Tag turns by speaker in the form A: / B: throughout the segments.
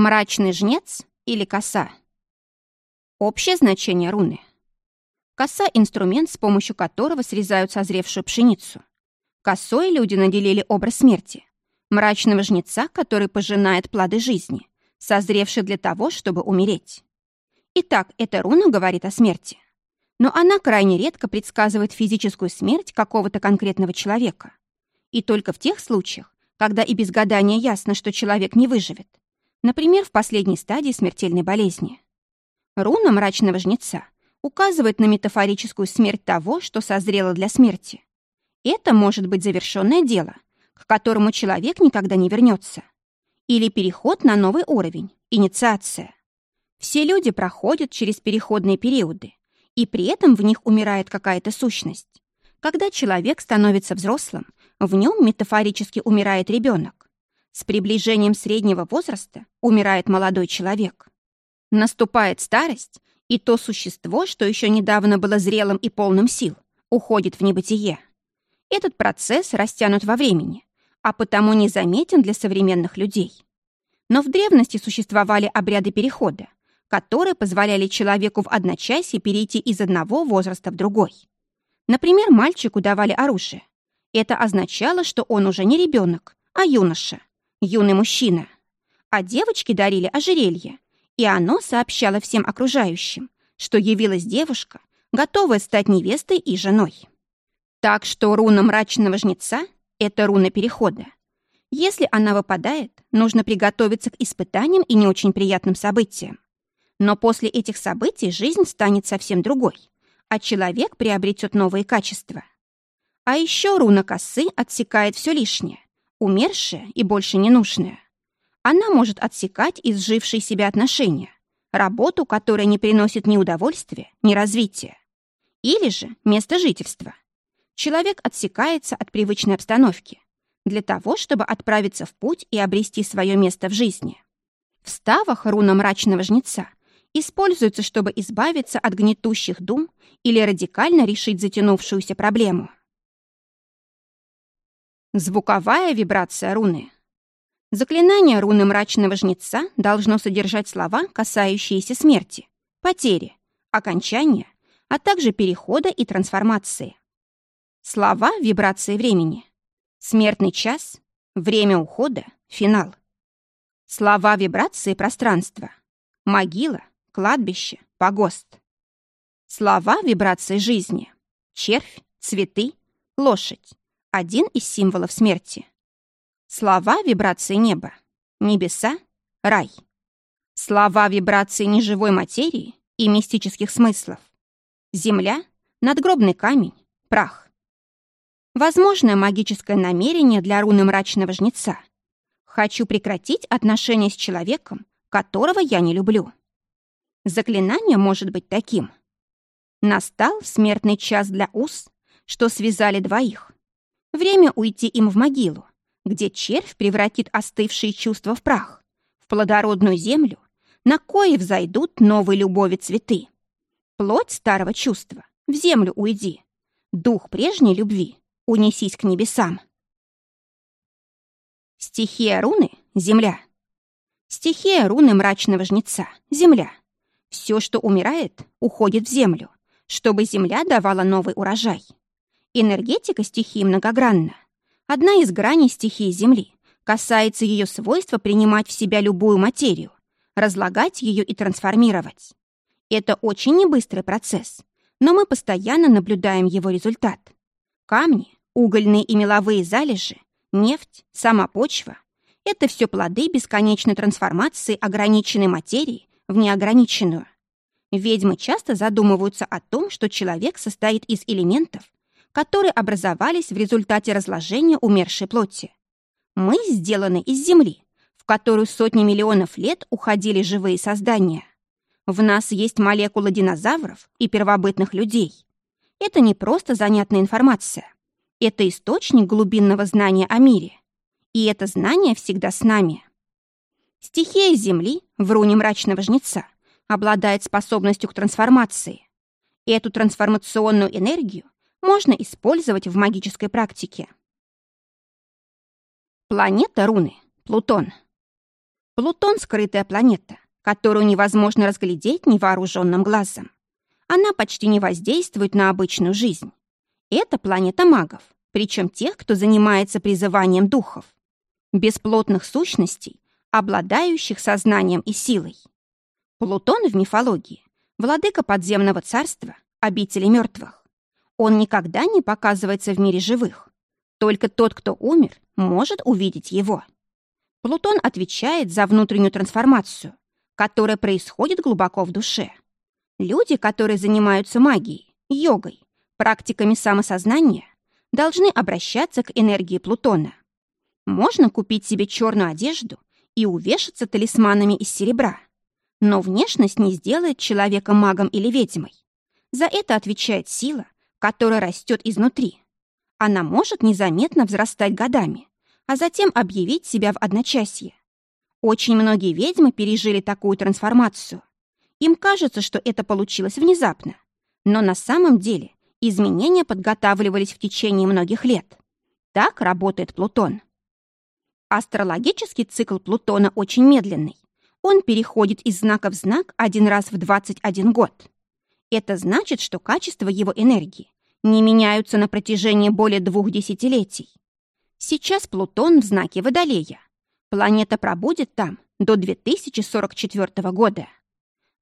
A: Мрачный жнец или коса? Общее значение руны. Коса — инструмент, с помощью которого срезают созревшую пшеницу. Косой люди наделили образ смерти. Мрачного жнеца, который пожинает плоды жизни, созревший для того, чтобы умереть. Итак, эта руна говорит о смерти. Но она крайне редко предсказывает физическую смерть какого-то конкретного человека. И только в тех случаях, когда и без гадания ясно, что человек не выживет. Например, в последней стадии смертельной болезни. Руна мрачного жнеца указывает на метафорическую смерть того, что созрело для смерти. Это может быть завершенное дело, к которому человек никогда не вернется. Или переход на новый уровень, инициация. Все люди проходят через переходные периоды, и при этом в них умирает какая-то сущность. Когда человек становится взрослым, в нем метафорически умирает ребенок. С приближением среднего возраста умирает молодой человек. Наступает старость, и то существо, что еще недавно было зрелым и полным сил, уходит в небытие. Этот процесс растянут во времени, а потому незаметен для современных людей. Но в древности существовали обряды перехода, которые позволяли человеку в одночасье перейти из одного возраста в другой. Например, мальчику давали оружие, это означало, что он уже не ребенок, а юноша, юный мужчина. А девочки дарили ожерелье, и оно сообщало всем окружающим, что явилась девушка, готовая стать невестой и женой. Так что руна мрачного жнеца — это руна перехода. Если она выпадает, нужно приготовиться к испытаниям и не очень приятным событиям. Но после этих событий жизнь станет совсем другой, а человек приобретет новые качества — а еще руна косы отсекает все лишнее, умершее и больше ненужное. Она может отсекать изжившие себя отношения, работу, которая не приносит ни удовольствия, ни развития. Или же место жительства. Человек отсекается от привычной обстановки для того, чтобы отправиться в путь и обрести свое место в жизни. В ставах руна мрачного жнеца используется, чтобы избавиться от гнетущих дум или радикально решить затянувшуюся проблему. Звуковая вибрация руны. Заклинание руны мрачного жнеца должно содержать слова, касающиеся смерти, потери, окончания, а также перехода и трансформации. Слова вибрации времени. Смертный час, время ухода, финал. Слова вибрации пространства. Могила, кладбище, погост. Слова вибрации жизни. Червь, цветы, лошадь один из символов смерти. Слова вибрации неба, небеса, рай. Слова вибрации неживой материи и мистических смыслов. Земля, надгробный камень, прах. Возможное магическое намерение для руны мрачного жнеца. Хочу прекратить отношения с человеком, которого я не люблю. Заклинание может быть таким. Настал смертный час для уз, что связали двоих. Время уйти им в могилу, где червь превратит остывшие чувства в прах, в плодородную землю, на кое взойдут новые любови цветы. Плоть старого чувства в землю уйди, дух прежней любви унесись к небесам. Стихия руны — земля. Стихия руны мрачного жнеца — земля. Все, что умирает, уходит в землю, чтобы земля давала новый урожай. Энергетика стихии многогранна. Одна из граней стихии Земли касается ее свойства принимать в себя любую материю, разлагать ее и трансформировать. Это очень небыстрый процесс, но мы постоянно наблюдаем его результат. Камни, угольные и меловые залежи, нефть, сама почва — это все плоды бесконечной трансформации ограниченной материи в неограниченную. Ведьмы часто задумываются о том, что человек состоит из элементов, которые образовались в результате разложения умершей плоти. Мы сделаны из земли, в которую сотни миллионов лет уходили живые создания. В нас есть молекулы динозавров и первобытных людей. Это не просто занятная информация. Это источник глубинного знания о мире. И это знание всегда с нами. Стихия Земли, в руне мрачного жнеца, обладает способностью к трансформации. Эту трансформационную энергию можно использовать в магической практике. Планета руны. Плутон. Плутон — скрытая планета, которую невозможно разглядеть невооруженным глазом. Она почти не воздействует на обычную жизнь. Это планета магов, причем тех, кто занимается призыванием духов. Бесплотных сущностей, обладающих сознанием и силой. Плутон в мифологии — владыка подземного царства, обители мертвых. Он никогда не показывается в мире живых. Только тот, кто умер, может увидеть его. Плутон отвечает за внутреннюю трансформацию, которая происходит глубоко в душе. Люди, которые занимаются магией, йогой, практиками самосознания, должны обращаться к энергии Плутона. Можно купить себе черную одежду и увешаться талисманами из серебра. Но внешность не сделает человека магом или ведьмой. За это отвечает сила, которая растет изнутри. Она может незаметно взрастать годами, а затем объявить себя в одночасье. Очень многие ведьмы пережили такую трансформацию. Им кажется, что это получилось внезапно. Но на самом деле изменения подготавливались в течение многих лет. Так работает Плутон. Астрологический цикл Плутона очень медленный. Он переходит из знака в знак один раз в 21 год. Это значит, что качество его энергии не меняются на протяжении более двух десятилетий. Сейчас Плутон в знаке Водолея. Планета пробудет там до 2044 года.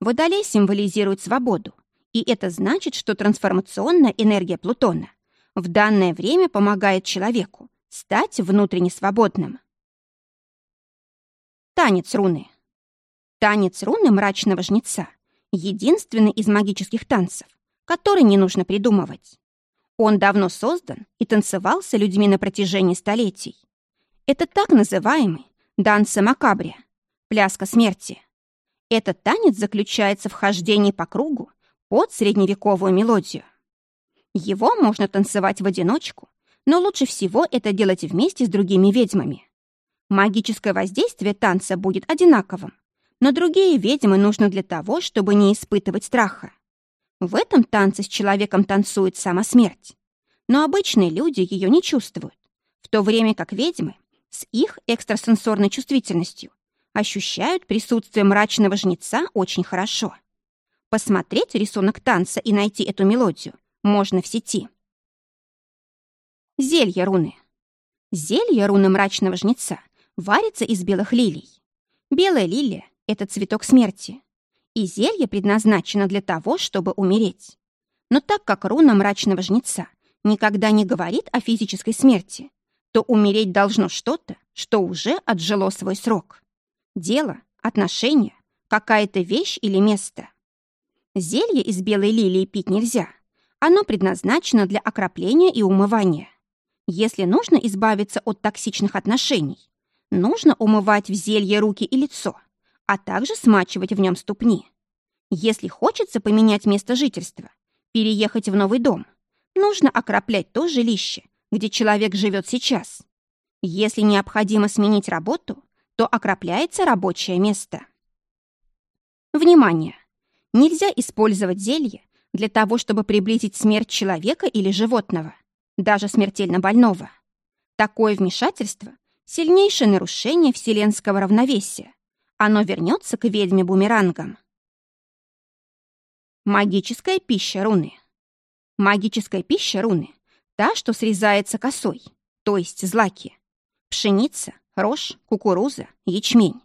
A: Водолей символизирует свободу, и это значит, что трансформационная энергия Плутона в данное время помогает человеку стать внутренне свободным. Танец руны. Танец руны мрачного жнеца — единственный из магических танцев, который не нужно придумывать. Он давно создан и танцевался людьми на протяжении столетий. Это так называемый данса макабрия, пляска смерти. Этот танец заключается в хождении по кругу под средневековую мелодию. Его можно танцевать в одиночку, но лучше всего это делать вместе с другими ведьмами. Магическое воздействие танца будет одинаковым, но другие ведьмы нужны для того, чтобы не испытывать страха. В этом танце с человеком танцует сама смерть. Но обычные люди ее не чувствуют, в то время как ведьмы с их экстрасенсорной чувствительностью ощущают присутствие мрачного жнеца очень хорошо. Посмотреть рисунок танца и найти эту мелодию можно в сети. Зелье руны. Зелье руны мрачного жнеца варится из белых лилий. Белая лилия — это цветок смерти. И зелье предназначено для того, чтобы умереть. Но так как руна мрачного жнеца никогда не говорит о физической смерти, то умереть должно что-то, что уже отжило свой срок. Дело, отношения, какая-то вещь или место. Зелье из белой лилии пить нельзя. Оно предназначено для окропления и умывания. Если нужно избавиться от токсичных отношений, нужно умывать в зелье руки и лицо, а также смачивать в нем ступни. Если хочется поменять место жительства, переехать в новый дом, нужно окроплять то жилище, где человек живет сейчас. Если необходимо сменить работу, то окропляется рабочее место. Внимание! Нельзя использовать зелье для того, чтобы приблизить смерть человека или животного, даже смертельно больного. Такое вмешательство Сильнейшее нарушение вселенского равновесия. Оно вернется к ведьме бумерангом. Магическая пища руны. Магическая пища руны – та, что срезается косой, то есть злаки. Пшеница, рожь, кукуруза, ячмень.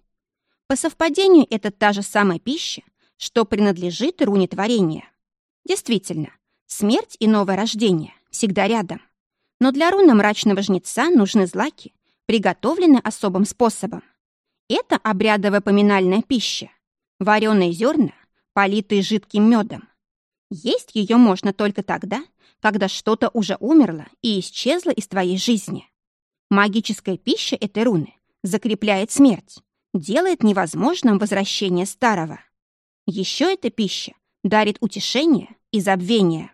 A: По совпадению это та же самая пища, что принадлежит руне творения. Действительно, смерть и новое рождение всегда рядом. Но для руны мрачного жнеца нужны злаки, приготовлены особым способом. Это обрядовая поминальная пища. Вареные зерна, политые жидким медом. Есть ее можно только тогда, когда что-то уже умерло и исчезло из твоей жизни. Магическая пища этой руны закрепляет смерть, делает невозможным возвращение старого. Еще эта пища дарит утешение и забвение.